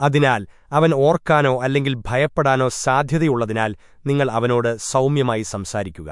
അതിനാൽ അവൻ ഓർക്കാനോ അല്ലെങ്കിൽ ഭയപ്പെടാനോ സാധ്യതയുള്ളതിനാൽ നിങ്ങൾ അവനോട് സൗമ്യമായി സംസാരിക്കുക.